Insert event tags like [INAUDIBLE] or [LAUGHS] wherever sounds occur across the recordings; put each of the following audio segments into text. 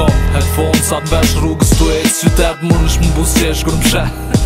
kop Headphone sa t'vesh rrugës t'u ejtë Qytet mund është më busjesh kur m'she [LAUGHS]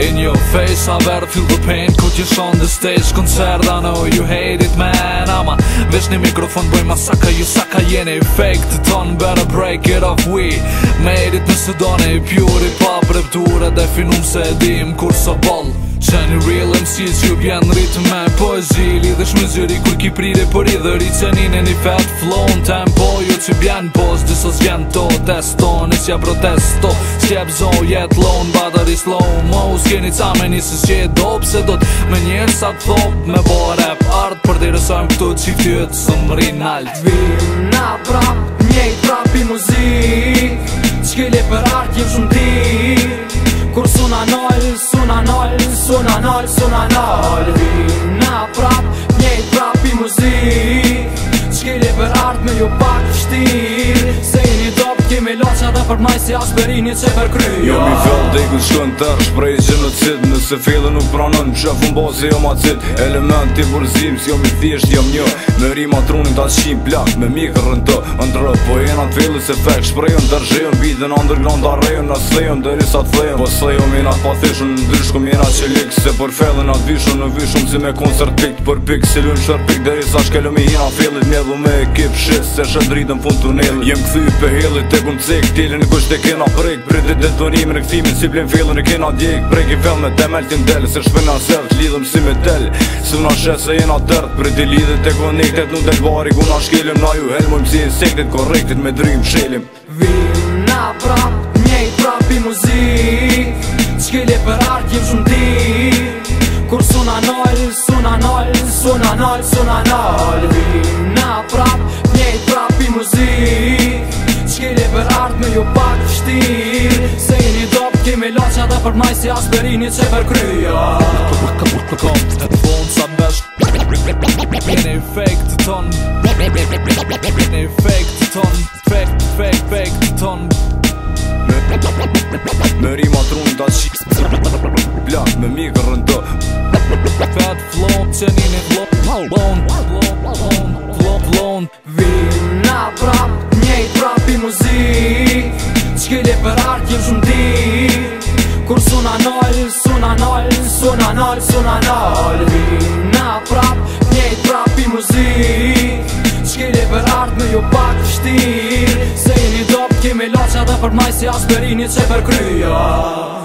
In your face, I better feel the pain Kut jesh on the stage Koncert, I know you hate it, man Ama, vesh një mikrofon bëj saka You saka jene i fake të ton Better break it off, we Made it në sudone i pure Pa breptur e definum se edhim Kur së so bold Qani real MC's ju bjanë në rritë me poezi Lidhësh me zyri kur ki prire për po i dhëri qenin e një fat flow në tempo Ju që bjanë pos dësë zvjanë to testo Nësë ja protesto Sjep zo jet lone badar i slow mo S'keni ca me njësë që e dop se do t'me njërë sa t'thop Me bo rap art për t'i rësojmë këtu që i qiftyët së më rinalt Vim na prap, njejt prap i muzik Qkele për art jem shumë ti Kur suna nol, suna nol, suna nol, suna nol Vina prap, njejt prap i muzik Qkili për art me ju pak shtir Se i një dop kemi lo Ata për maj si asperinit që për kry Jo mi fjall dhe i kën shkën të Shprej që në cid Nëse fjallë nuk pranën Që fun bose jo ma cid Element i burzim Si jo mi thjesht jam një Në rima trunin të Plak me mikë rëndë të Ndërë po jena nga se fek Shprejën të rëzhejën Biden underground arrejën Në slejën dhe risat flejën Po slejën mi na të Në ndryshku me Se për fjallën atë vishën Në vishën si me koncert pikt Për pikë si lunë shër pikt Dhe risa shkelu me hina fjallit Mjedhu me ekip shis Se shëndritën fund dilin në kusht kena prek Pritit dhe dhonimin në këthimin si blim fillin në kena djek Prek i fel me temel t'in deli se shpin në t'lidhëm si me deli Se në ashe se jena tërt për lidhët e konektet Nuk t'el bari ku na shkelim na ju helmojmë si insektit, korektet me drym shelim Vim na prap, njej prap i muzik Shkelje për art jem shumë ti Kur suna nal, suna nal, suna nal, suna nal Vim për maj si aspirini që për kryja Të për ka për të kom të të fond sa mbesh Bene i fake të ton Bene i fake të ton Fake, fake, fake të ton Me rima të rrën të Bla, me migë rëndë Fat flow që nini flow Bone, bone, bone, flow, flow Vina prap, njej prap i muzik Qkele për artë jem shumë dit Kur suna nal, suna nal, suna nal, suna nal Na prap, njejt prap i muzik Shkele për ardh me ju pak shtir Se jeni dop, kemi loqa dhe për majsi aspirinit që për kryja